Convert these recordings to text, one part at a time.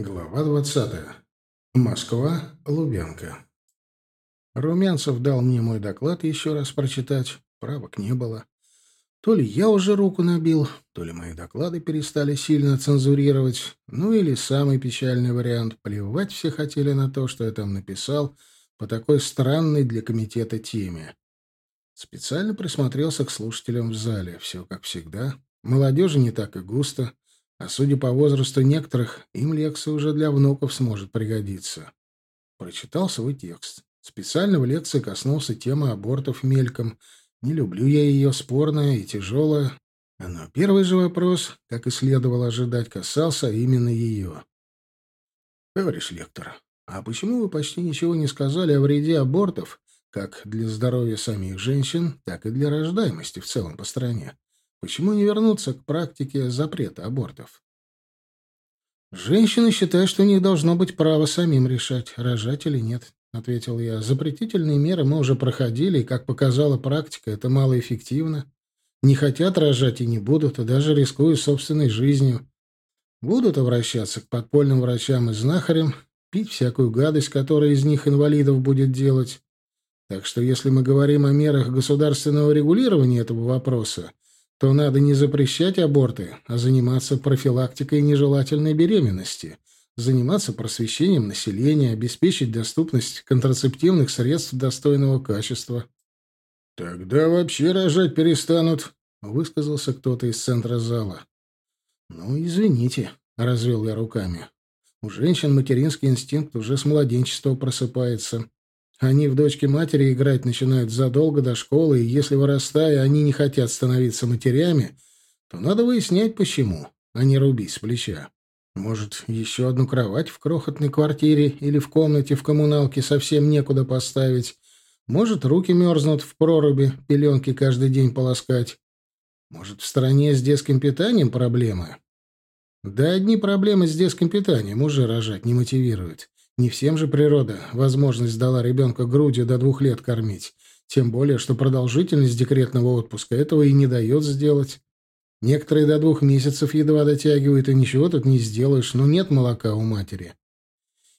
Глава двадцатая. Москва, Лубянка. Румянцев дал мне мой доклад еще раз прочитать. Правок не было. То ли я уже руку набил, то ли мои доклады перестали сильно цензурировать, ну или самый печальный вариант — плевать все хотели на то, что я там написал по такой странной для комитета теме. Специально присмотрелся к слушателям в зале. Все как всегда. Молодежи не так и густо. А судя по возрасту некоторых, им лекция уже для внуков сможет пригодиться. Прочитал свой текст. Специально в лекции коснулся темы абортов мельком. Не люблю я ее, спорная и тяжелая. Но первый же вопрос, как и следовало ожидать, касался именно ее. Товарищ лектор, а почему вы почти ничего не сказали о вреде абортов, как для здоровья самих женщин, так и для рождаемости в целом по стране? Почему не вернуться к практике запрета абортов? «Женщины считают, что у них должно быть право самим решать, рожать или нет», — ответил я. «Запретительные меры мы уже проходили, и, как показала практика, это малоэффективно. Не хотят рожать и не будут, и даже рискуя собственной жизнью. Будут обращаться к подпольным врачам и знахарям, пить всякую гадость, которая из них инвалидов будет делать. Так что если мы говорим о мерах государственного регулирования этого вопроса, то надо не запрещать аборты, а заниматься профилактикой нежелательной беременности, заниматься просвещением населения, обеспечить доступность контрацептивных средств достойного качества. «Тогда вообще рожать перестанут», — высказался кто-то из центра зала. «Ну, извините», — развел я руками. «У женщин материнский инстинкт уже с младенчества просыпается. Они в дочке матери играть начинают задолго до школы, и если, вырастая, они не хотят становиться матерями, то надо выяснять, почему, а не рубить с плеча. Может, еще одну кровать в крохотной квартире или в комнате в коммуналке совсем некуда поставить. Может, руки мерзнут в проруби, пеленки каждый день полоскать. Может, в стране с детским питанием проблемы? Да одни проблемы с детским питанием уже рожать не мотивируют. Не всем же природа возможность дала ребенка грудью до двух лет кормить. Тем более, что продолжительность декретного отпуска этого и не дает сделать. Некоторые до двух месяцев едва дотягивают, и ничего тут не сделаешь, но нет молока у матери.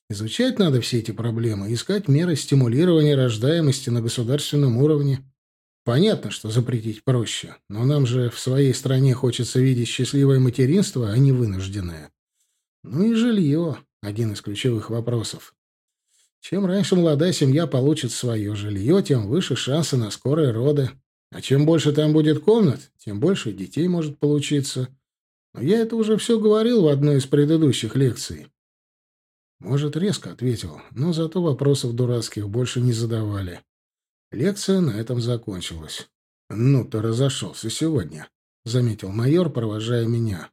Изучать надо все эти проблемы, искать меры стимулирования рождаемости на государственном уровне. Понятно, что запретить проще, но нам же в своей стране хочется видеть счастливое материнство, а не вынужденное. Ну и жилье. Один из ключевых вопросов. Чем раньше молодая семья получит свое жилье, тем выше шансы на скорые роды. А чем больше там будет комнат, тем больше детей может получиться. Но я это уже все говорил в одной из предыдущих лекций. Может, резко ответил, но зато вопросов дурацких больше не задавали. Лекция на этом закончилась. «Ну, ты разошелся сегодня», — заметил майор, провожая меня.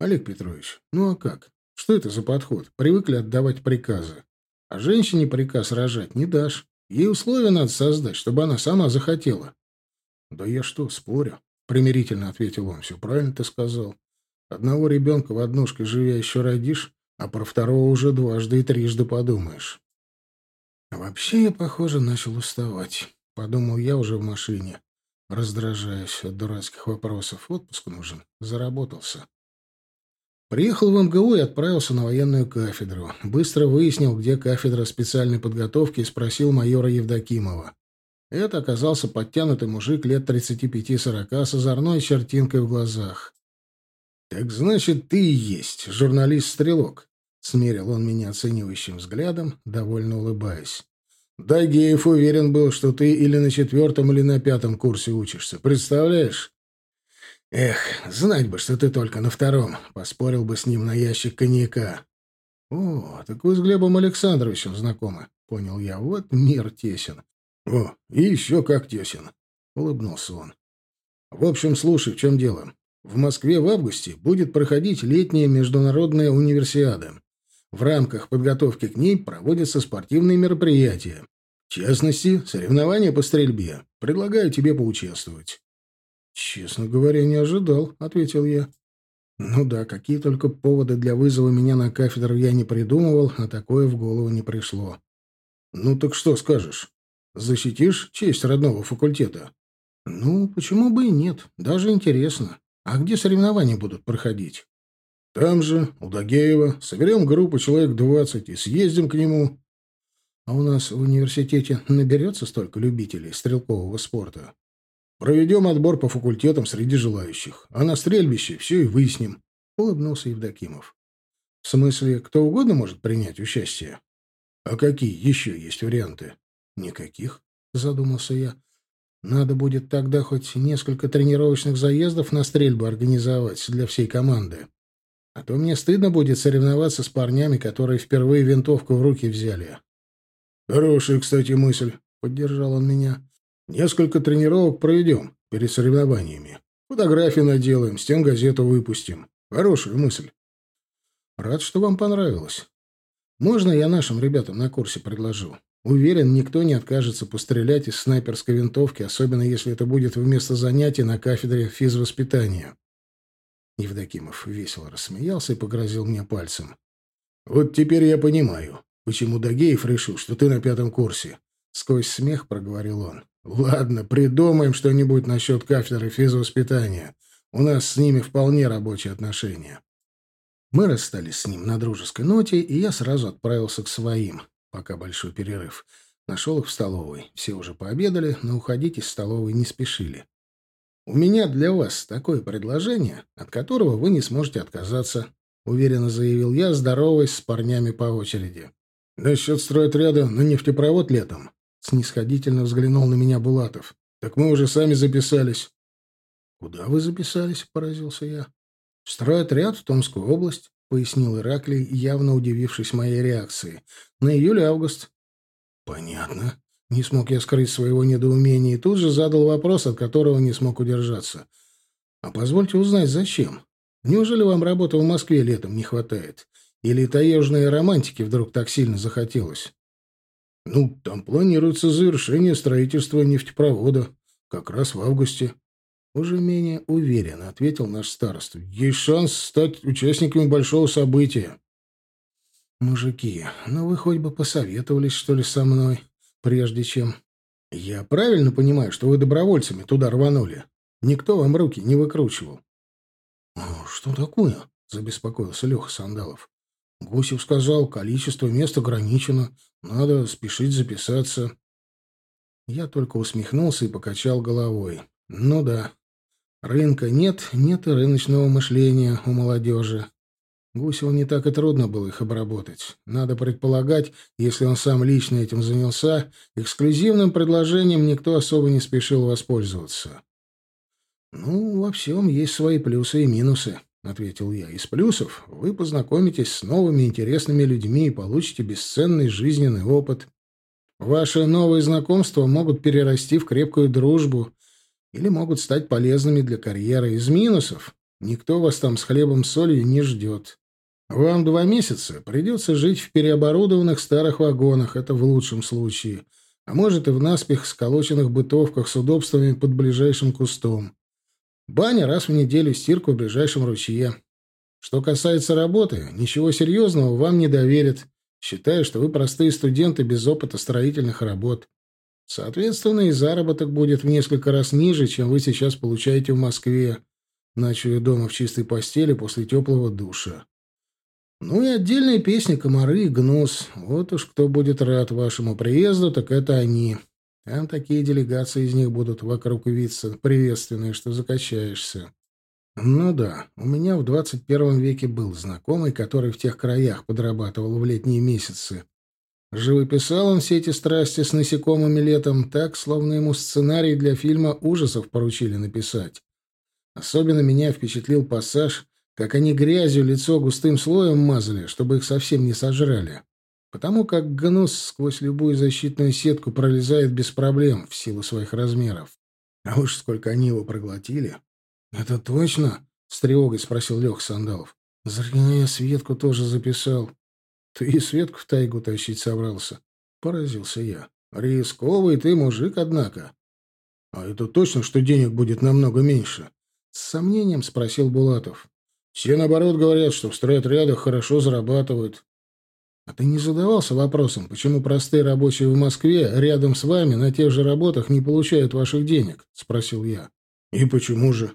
«Олег Петрович, ну а как? Что это за подход? Привыкли отдавать приказы. А женщине приказ рожать не дашь. Ей условия надо создать, чтобы она сама захотела. — Да я что, спорю? — примирительно ответил он. — Все правильно ты сказал. Одного ребенка в однушке живя еще родишь, а про второго уже дважды и трижды подумаешь. А вообще я, похоже, начал уставать. Подумал я уже в машине, раздражаясь от дурацких вопросов. Отпуск нужен. Заработался. Приехал в МГУ и отправился на военную кафедру. Быстро выяснил, где кафедра специальной подготовки, и спросил майора Евдокимова. Это оказался подтянутый мужик лет 35-40 с озорной чертинкой в глазах. «Так значит, ты и есть журналист-стрелок», — смерил он меня оценивающим взглядом, довольно улыбаясь. «Дагеев уверен был, что ты или на четвертом, или на пятом курсе учишься. Представляешь? Эх, знать бы, что ты только на втором. Поспорил бы с ним на ящик коньяка. О, так вы с Глебом Александровичем знакомы. Понял я. Вот мир тесен. О, и еще как тесен. Улыбнулся он. В общем, слушай, в чем дело. В Москве в августе будет проходить летняя международная универсиада. В рамках подготовки к ней проводятся спортивные мероприятия. В частности, соревнования по стрельбе. Предлагаю тебе поучаствовать. «Честно говоря, не ожидал», — ответил я. «Ну да, какие только поводы для вызова меня на кафедру я не придумывал, а такое в голову не пришло». «Ну так что скажешь? Защитишь честь родного факультета?» «Ну, почему бы и нет? Даже интересно. А где соревнования будут проходить?» Там же, у Дагеева, соберем группу человек двадцать и съездим к нему. А у нас в университете наберется столько любителей стрелкового спорта? Проведем отбор по факультетам среди желающих. А на стрельбище все и выясним. Улыбнулся Евдокимов. В смысле, кто угодно может принять участие? А какие еще есть варианты? Никаких, задумался я. Надо будет тогда хоть несколько тренировочных заездов на стрельбу организовать для всей команды. А то мне стыдно будет соревноваться с парнями, которые впервые винтовку в руки взяли. Хорошая, кстати, мысль, поддержал он меня. Несколько тренировок проведем перед соревнованиями. Фотографии наделаем, стенгазету выпустим. Хорошая мысль. Рад, что вам понравилось. Можно я нашим ребятам на курсе предложу? Уверен, никто не откажется пострелять из снайперской винтовки, особенно если это будет вместо занятий на кафедре физвоспитания. Евдокимов весело рассмеялся и погрозил мне пальцем. «Вот теперь я понимаю, почему Дагеев решил, что ты на пятом курсе». Сквозь смех проговорил он. «Ладно, придумаем что-нибудь насчет кафедры физвоспитания. У нас с ними вполне рабочие отношения». Мы расстались с ним на дружеской ноте, и я сразу отправился к своим, пока большой перерыв. Нашел их в столовой. Все уже пообедали, но уходить из столовой не спешили. «У меня для вас такое предложение, от которого вы не сможете отказаться», — уверенно заявил я, здороваясь с парнями по очереди. «Насчет стройотряда на нефтепровод летом?» — снисходительно взглянул на меня Булатов. «Так мы уже сами записались». «Куда вы записались?» — поразился я. «В стройотряд в Томскую область», — пояснил Ираклий, явно удивившись моей реакции. «На июль-август». «Понятно», не смог я скрыть своего недоумения и тут же задал вопрос, от которого не смог удержаться. «А позвольте узнать, зачем? Неужели вам работы в Москве летом не хватает? Или таежной романтики вдруг так сильно захотелось?» «Ну, там планируется завершение строительства нефтепровода. Как раз в августе». Уже менее уверенно ответил наш староста. «Есть шанс стать участниками большого события». «Мужики, ну вы хоть бы посоветовались, что ли, со мной?» прежде чем... Я правильно понимаю, что вы добровольцами туда рванули? Никто вам руки не выкручивал. — Что такое? — забеспокоился Леха Сандалов. Гусев сказал, количество мест ограничено, надо спешить записаться. Я только усмехнулся и покачал головой. Ну да, рынка нет, нет и рыночного мышления у молодежи. Гусеву не так и трудно было их обработать. Надо предполагать, если он сам лично этим занялся, эксклюзивным предложением никто особо не спешил воспользоваться. «Ну, во всем есть свои плюсы и минусы», — ответил я. «Из плюсов вы познакомитесь с новыми интересными людьми и получите бесценный жизненный опыт. Ваши новые знакомства могут перерасти в крепкую дружбу или могут стать полезными для карьеры. Из минусов никто вас там с хлебом-солью не ждет. Вам два месяца придется жить в переоборудованных старых вагонах, это в лучшем случае, а может и в наспех сколоченных бытовках с удобствами под ближайшим кустом. Баня раз в неделю, стирку в ближайшем ручье. Что касается работы, ничего серьезного вам не доверят, считая, что вы простые студенты без опыта строительных работ. Соответственно, и заработок будет в несколько раз ниже, чем вы сейчас получаете в Москве, ночуя дома в чистой постели после теплого душа. Ну и отдельные песни «Комары» и «Гнус». Вот уж кто будет рад вашему приезду, так это они. Там такие делегации из них будут вокруг виться, приветственные, что закачаешься. Ну да, у меня в двадцать первом веке был знакомый, который в тех краях подрабатывал в летние месяцы. Живописал он все эти страсти с насекомыми летом так, словно ему сценарий для фильма ужасов поручили написать. Особенно меня впечатлил пассаж, как они грязью лицо густым слоем мазали, чтобы их совсем не сожрали. Потому как гнус сквозь любую защитную сетку пролезает без проблем в силу своих размеров. А уж сколько они его проглотили. — Это точно? — с тревогой спросил Лех Сандалов. — Зря я Светку тоже записал. — Ты и Светку в тайгу тащить собрался? — поразился я. — Рисковый ты мужик, однако. — А это точно, что денег будет намного меньше? — с сомнением спросил Булатов. Все, наоборот, говорят, что в стройотрядах хорошо зарабатывают. А ты не задавался вопросом, почему простые рабочие в Москве рядом с вами на тех же работах не получают ваших денег? Спросил я. И почему же?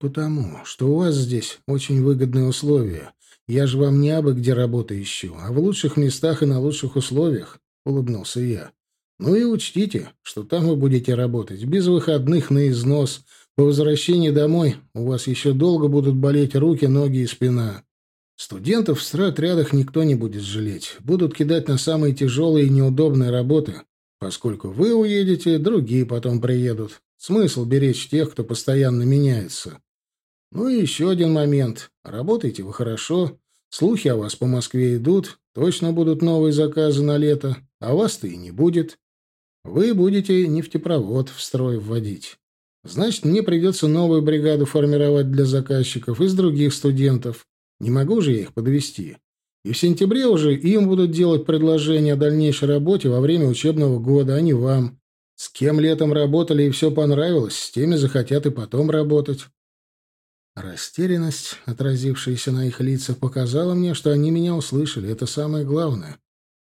Потому что у вас здесь очень выгодные условия. Я же вам не абы где работы ищу, а в лучших местах и на лучших условиях, — улыбнулся я. Ну и учтите, что там вы будете работать без выходных на износ. По возвращении домой у вас еще долго будут болеть руки, ноги и спина. Студентов в стройотрядах никто не будет жалеть. Будут кидать на самые тяжелые и неудобные работы. Поскольку вы уедете, другие потом приедут. Смысл беречь тех, кто постоянно меняется. Ну и еще один момент. Работаете вы хорошо. Слухи о вас по Москве идут. Точно будут новые заказы на лето. А вас-то и не будет. Вы будете нефтепровод в строй вводить. Значит, мне придется новую бригаду формировать для заказчиков из других студентов. Не могу же я их подвести. И в сентябре уже им будут делать предложение о дальнейшей работе во время учебного года, а не вам. С кем летом работали и все понравилось, с теми захотят и потом работать. Растерянность, отразившаяся на их лицах, показала мне, что они меня услышали. Это самое главное.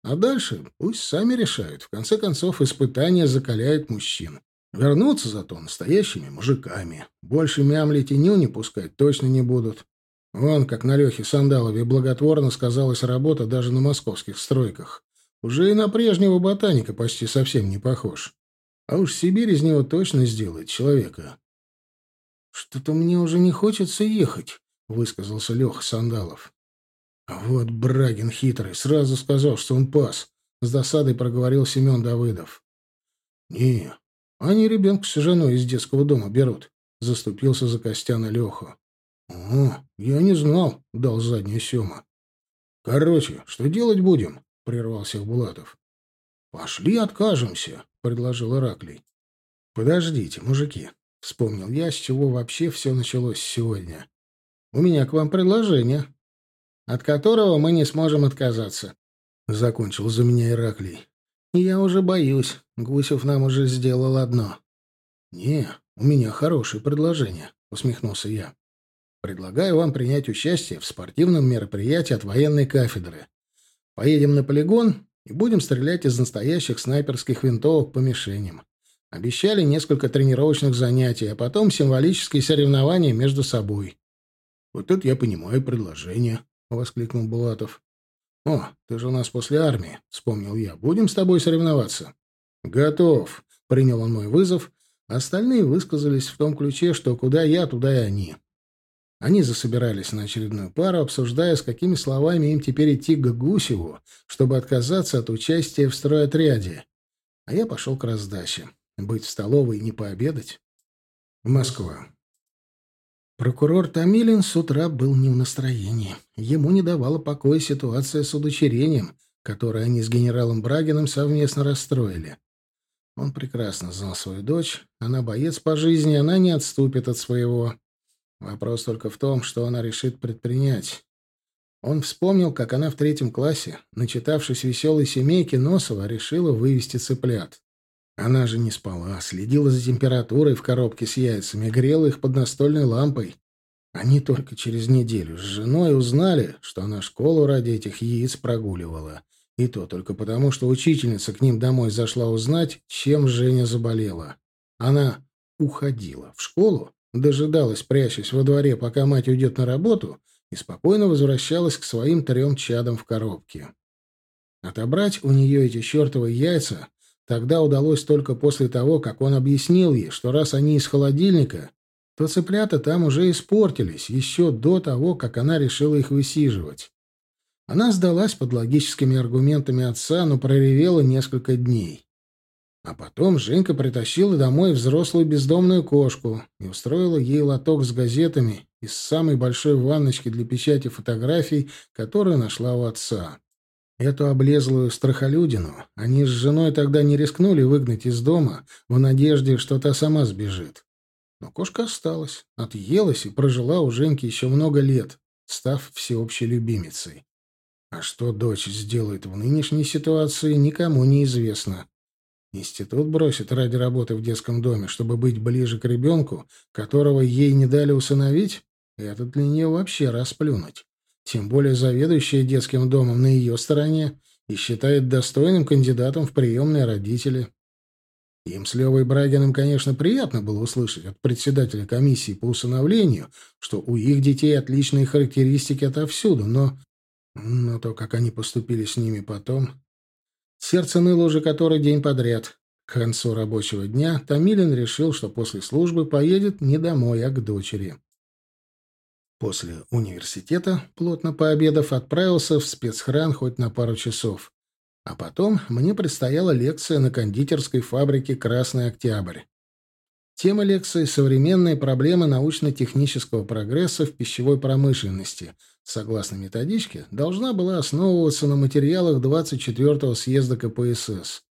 А дальше пусть сами решают. В конце концов, испытания закаляют мужчин. Вернуться зато настоящими мужиками. Больше мямлить и ню не пускать точно не будут. Вон, как на Лехе Сандалове благотворно сказалась работа даже на московских стройках. Уже и на прежнего ботаника почти совсем не похож. А уж Сибирь из него точно сделает человека. «Что-то мне уже не хочется ехать», — высказался Леха Сандалов. «Вот Брагин хитрый, сразу сказал, что он пас», — с досадой проговорил Семен Давыдов. «Не, они ребенка с женой из детского дома берут», — заступился за Костяна Леха. «О, я не знал», — дал заднюю Сема. «Короче, что делать будем?» — прервался Булатов. «Пошли откажемся», — предложил Ираклий. «Подождите, мужики», — вспомнил я, с чего вообще все началось сегодня. «У меня к вам предложение, от которого мы не сможем отказаться», — закончил за меня Ираклий. «Я уже боюсь. Гусев нам уже сделал одно». «Не, у меня хорошее предложение», — усмехнулся я. Предлагаю вам принять участие в спортивном мероприятии от военной кафедры. Поедем на полигон и будем стрелять из настоящих снайперских винтовок по мишеням. Обещали несколько тренировочных занятий, а потом символические соревнования между собой. — Вот это я понимаю предложение, — воскликнул Булатов. — О, ты же у нас после армии, — вспомнил я. — Будем с тобой соревноваться? — Готов, — принял он мой вызов. Остальные высказались в том ключе, что куда я, туда и они. Они засобирались на очередную пару, обсуждая, с какими словами им теперь идти к Гусеву, чтобы отказаться от участия в стройотряде. А я пошел к раздаче. Быть в столовой и не пообедать. Москва. Прокурор Томилин с утра был не в настроении. Ему не давала покоя ситуация с удочерением, которую они с генералом Брагиным совместно расстроили. Он прекрасно знал свою дочь. Она боец по жизни, она не отступит от своего. Вопрос только в том, что она решит предпринять. Он вспомнил, как она в третьем классе, начитавшись веселой семейки Носова, решила вывести цыплят. Она же не спала, следила за температурой в коробке с яйцами, грела их под настольной лампой. Они только через неделю с женой узнали, что она школу ради этих яиц прогуливала. И то только потому, что учительница к ним домой зашла узнать, чем Женя заболела. Она уходила в школу, дожидалась, прячась во дворе, пока мать уйдет на работу, и спокойно возвращалась к своим трем чадам в коробке. Отобрать у нее эти чертовы яйца тогда удалось только после того, как он объяснил ей, что раз они из холодильника, то цыплята там уже испортились еще до того, как она решила их высиживать. Она сдалась под логическими аргументами отца, но проревела несколько дней. А потом Женька притащила домой взрослую бездомную кошку и устроила ей лоток с газетами из самой большой ванночки для печати фотографий, которую нашла у отца. Эту облезлую страхолюдину они с женой тогда не рискнули выгнать из дома в надежде, что та сама сбежит. Но кошка осталась, отъелась и прожила у Женьки еще много лет, став всеобщей любимицей. А что дочь сделает в нынешней ситуации, никому не известно. Институт бросит ради работы в детском доме, чтобы быть ближе к ребенку, которого ей не дали усыновить? Это для нее вообще расплюнуть. Тем более заведующая детским домом на ее стороне и считает достойным кандидатом в приемные родители. Им с Левой Брагиным, конечно, приятно было услышать от председателя комиссии по усыновлению, что у их детей отличные характеристики отовсюду, но... Но то, как они поступили с ними потом... Сердце ныло уже который день подряд. К концу рабочего дня Томилин решил, что после службы поедет не домой, а к дочери. После университета, плотно пообедав, отправился в спецхран хоть на пару часов. А потом мне предстояла лекция на кондитерской фабрике «Красный Октябрь». Тема лекции «Современные проблемы научно-технического прогресса в пищевой промышленности», согласно методичке, должна была основываться на материалах 24-го съезда КПСС.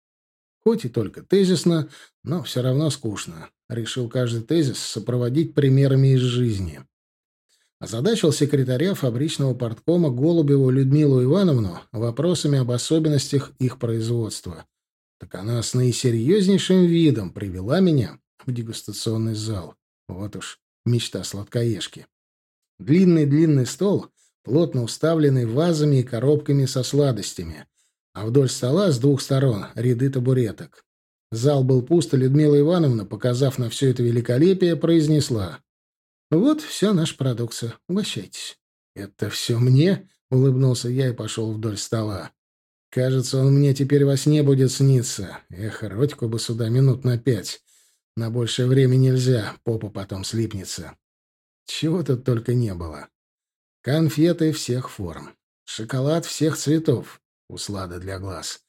Хоть и только тезисно, но все равно скучно. Решил каждый тезис сопроводить примерами из жизни озадачил секретаря фабричного порткома Голубеву Людмилу Ивановну вопросами об особенностях их производства. Так она с наисерьезнейшим видом привела меня в дегустационный зал. Вот уж мечта сладкоежки. Длинный-длинный стол, плотно уставленный вазами и коробками со сладостями, а вдоль стола с двух сторон ряды табуреток. Зал был пуст, и Людмила Ивановна, показав на все это великолепие, произнесла «Вот вся наша продукция. Угощайтесь». «Это все мне?» — улыбнулся я и пошел вдоль стола. «Кажется, он мне теперь во сне будет сниться. Эх, Родьку бы сюда минут на пять. На большее время нельзя, попа потом слипнется. Чего тут только не было. Конфеты всех форм. Шоколад всех цветов. Услада для глаз.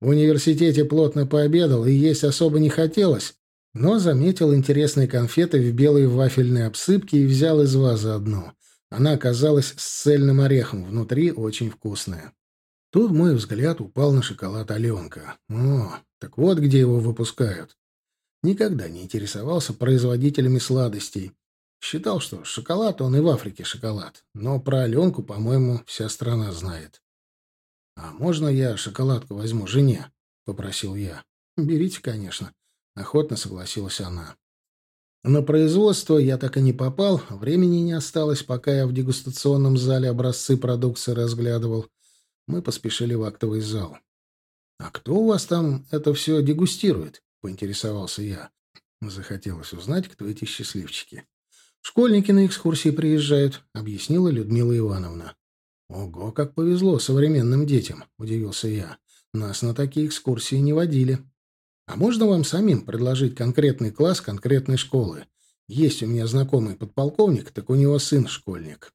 В университете плотно пообедал, и есть особо не хотелось, но заметил интересные конфеты в белой вафельной обсыпке и взял из вазы одну. Она оказалась с цельным орехом, внутри очень вкусная. Тут мой взгляд упал на шоколад Аленка. О, так вот где его выпускают. Никогда не интересовался производителями сладостей. Считал, что шоколад он и в Африке шоколад. Но про Аленку, по-моему, вся страна знает. «А можно я шоколадку возьму жене?» — попросил я. «Берите, конечно. — охотно согласилась она. На производство я так и не попал, времени не осталось, пока я в дегустационном зале образцы продукции разглядывал. Мы поспешили в актовый зал. «А кто у вас там это все дегустирует?» — поинтересовался я. Захотелось узнать, кто эти счастливчики. «Школьники на экскурсии приезжают», — объяснила Людмила Ивановна. «Ого, как повезло современным детям», — удивился я. «Нас на такие экскурсии не водили». А можно вам самим предложить конкретный класс конкретной школы? Есть у меня знакомый подполковник, так у него сын школьник.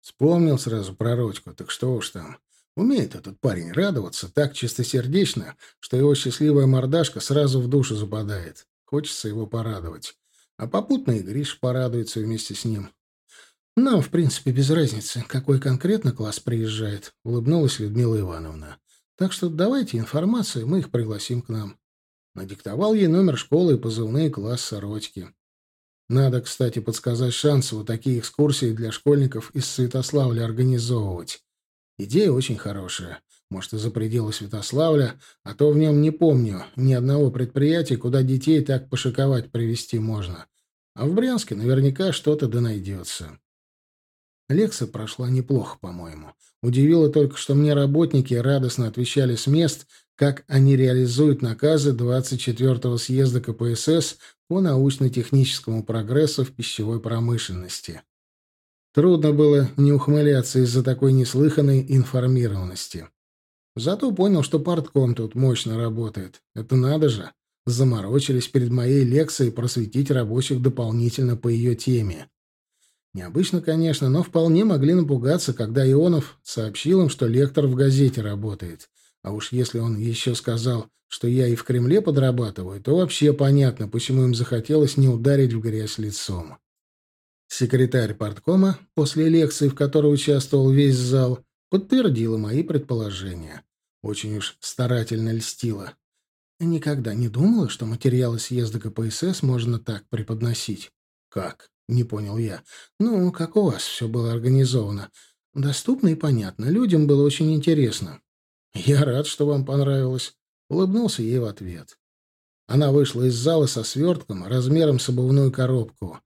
Вспомнил сразу про Родьку, так что уж там. Умеет этот парень радоваться так чистосердечно, что его счастливая мордашка сразу в душу западает. Хочется его порадовать. А попутно и Гриш порадуется вместе с ним. «Нам, в принципе, без разницы, какой конкретно класс приезжает», — улыбнулась Людмила Ивановна. «Так что давайте информацию, мы их пригласим к нам. Надиктовал ей номер школы и позывные класса Родьки. Надо, кстати, подсказать Шансову такие экскурсии для школьников из Святославля организовывать. Идея очень хорошая. Может, и за пределы Святославля, а то в нем не помню ни одного предприятия, куда детей так пошиковать привести можно. А в Брянске наверняка что-то да найдется. Лекция прошла неплохо, по-моему. Удивило только, что мне работники радостно отвечали с мест, как они реализуют наказы 24-го съезда КПСС по научно-техническому прогрессу в пищевой промышленности. Трудно было не ухмыляться из-за такой неслыханной информированности. Зато понял, что портком тут мощно работает. Это надо же. Заморочились перед моей лекцией просветить рабочих дополнительно по ее теме. Необычно, конечно, но вполне могли напугаться, когда Ионов сообщил им, что лектор в газете работает. А уж если он еще сказал, что я и в Кремле подрабатываю, то вообще понятно, почему им захотелось не ударить в грязь лицом. Секретарь парткома, после лекции, в которой участвовал весь зал, подтвердила мои предположения. Очень уж старательно льстила. Никогда не думала, что материалы съезда КПСС можно так преподносить. Как? Не понял я. Ну, как у вас все было организовано. Доступно и понятно. Людям было очень интересно. «Я рад, что вам понравилось», — улыбнулся ей в ответ. Она вышла из зала со свертком размером с обувную коробку.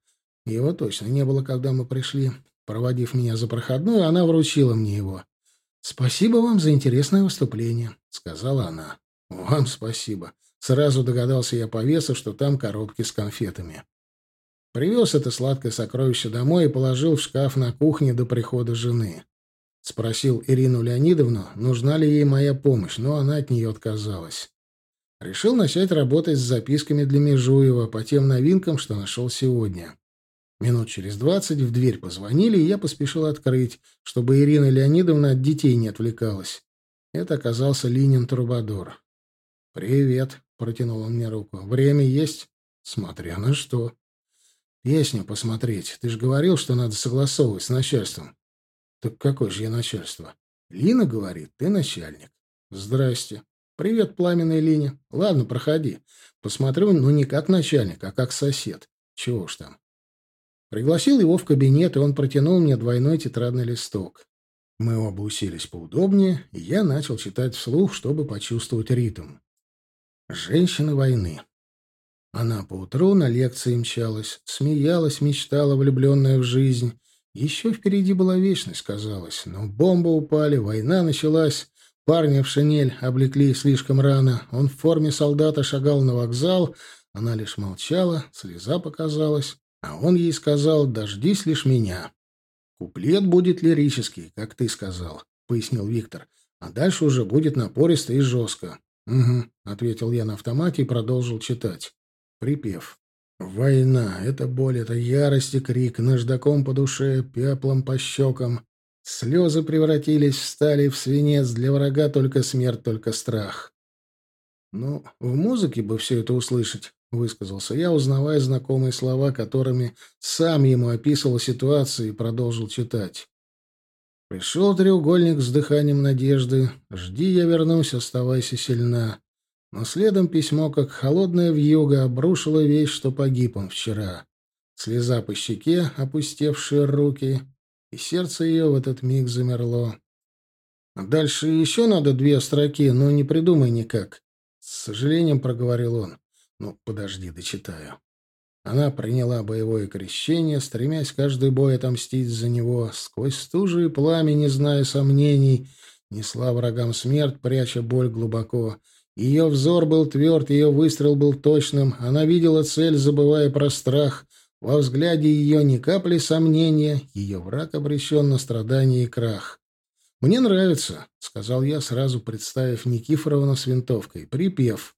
Его точно не было, когда мы пришли. Проводив меня за проходную, она вручила мне его. «Спасибо вам за интересное выступление», — сказала она. «Вам спасибо», — Сразу догадался я по весу, что там коробки с конфетами. Привез это сладкое сокровище домой и положил в шкаф на кухне до прихода жены. Спросил Ирину Леонидовну, нужна ли ей моя помощь, но она от нее отказалась. Решил начать работать с записками для Межуева по тем новинкам, что нашел сегодня. Минут через двадцать в дверь позвонили, и я поспешил открыть, чтобы Ирина Леонидовна от детей не отвлекалась. Это оказался Линин Трубадор. «Привет», — протянул он мне руку. «Время есть?» «Смотря на что». «Песню посмотреть. Ты же говорил, что надо согласовывать с начальством». «Так какое же я начальство?» «Лина говорит, ты начальник». «Здрасте». «Привет, пламенная Линя. Ладно, проходи. Посмотрю, ну не как начальник, а как сосед. Чего ж там». Пригласил его в кабинет, и он протянул мне двойной тетрадный листок. Мы оба уселись поудобнее, и я начал читать вслух, чтобы почувствовать ритм. «Женщины войны». Она поутру на лекции мчалась, смеялась, мечтала, влюбленная в жизнь. Еще впереди была вечность, казалось, но бомбы упали, война началась. Парня в шинель облекли слишком рано. Он в форме солдата шагал на вокзал. Она лишь молчала, слеза показалась. А он ей сказал «Дождись лишь меня». «Куплет будет лирический, как ты сказал», — пояснил Виктор. «А дальше уже будет напористо и жестко». «Угу», — ответил я на автомате и продолжил читать. Припев. «Война — это боль, это ярость и крик, наждаком по душе, пеплом по щекам. Слезы превратились в стали, в свинец, для врага только смерть, только страх». «Ну, в музыке бы все это услышать», — высказался я, узнавая знакомые слова, которыми сам ему описывал ситуацию и продолжил читать. Пришел треугольник с дыханием надежды. Жди, я вернусь, оставайся сильна. Но следом письмо, как холодная вьюга, обрушило вещь, что погиб он вчера. Слеза по щеке, опустевшие руки, и сердце ее в этот миг замерло. Дальше еще надо две строки, но не придумай никак. С сожалением проговорил он. Ну, подожди, дочитаю. Она приняла боевое крещение, стремясь каждый бой отомстить за него. Сквозь стужу и пламя, не зная сомнений, несла врагам смерть, пряча боль глубоко. Ее взор был тверд, ее выстрел был точным. Она видела цель, забывая про страх. Во взгляде ее ни капли сомнения. Ее враг обречен на страдания и крах. «Мне нравится», — сказал я, сразу представив Никифоровну с винтовкой. Припев.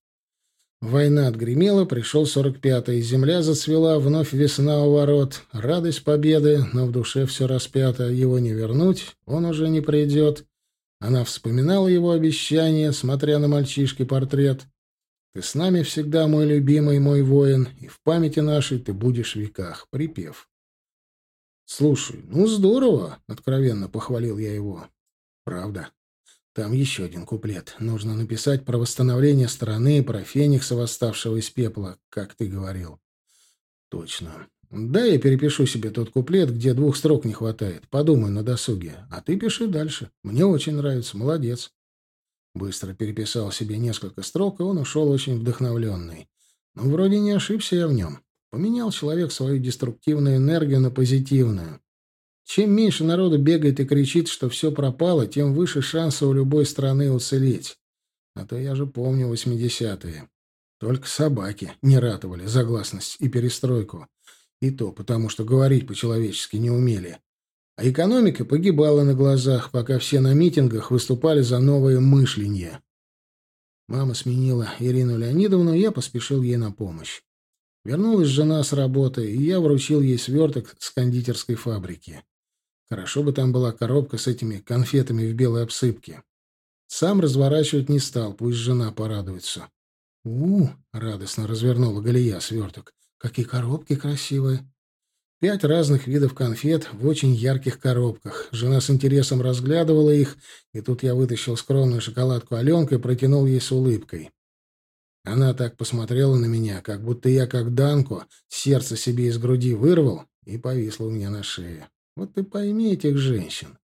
Война отгремела, пришел сорок пятый, земля зацвела, вновь весна у ворот. Радость победы, но в душе все распято. Его не вернуть, он уже не придет. Она вспоминала его обещание, смотря на мальчишки портрет. «Ты с нами всегда, мой любимый, мой воин, и в памяти нашей ты будешь в веках». Припев. «Слушай, ну здорово!» — откровенно похвалил я его. «Правда. Там еще один куплет. Нужно написать про восстановление страны, про феникса, восставшего из пепла, как ты говорил. Точно. Да, я перепишу себе тот куплет, где двух строк не хватает. Подумай на досуге. А ты пиши дальше. Мне очень нравится. Молодец. Быстро переписал себе несколько строк, и он ушел очень вдохновленный. Но вроде не ошибся я в нем. Поменял человек свою деструктивную энергию на позитивную. Чем меньше народу бегает и кричит, что все пропало, тем выше шансы у любой страны уцелеть. А то я же помню восьмидесятые. Только собаки не ратовали за гласность и перестройку. И то потому, что говорить по-человечески не умели. А экономика погибала на глазах, пока все на митингах выступали за новое мышление. Мама сменила Ирину Леонидовну, я поспешил ей на помощь. Вернулась жена с работы, и я вручил ей сверток с кондитерской фабрики. Хорошо бы там была коробка с этими конфетами в белой обсыпке. Сам разворачивать не стал, пусть жена порадуется. у, -у радостно развернула Галия сверток. «Какие коробки красивые!» Пять разных видов конфет в очень ярких коробках. Жена с интересом разглядывала их, и тут я вытащил скромную шоколадку Аленка и протянул ей с улыбкой. Она так посмотрела на меня, как будто я, как Данку, сердце себе из груди вырвал и повисло у меня на шее. Вот ты пойми этих женщин.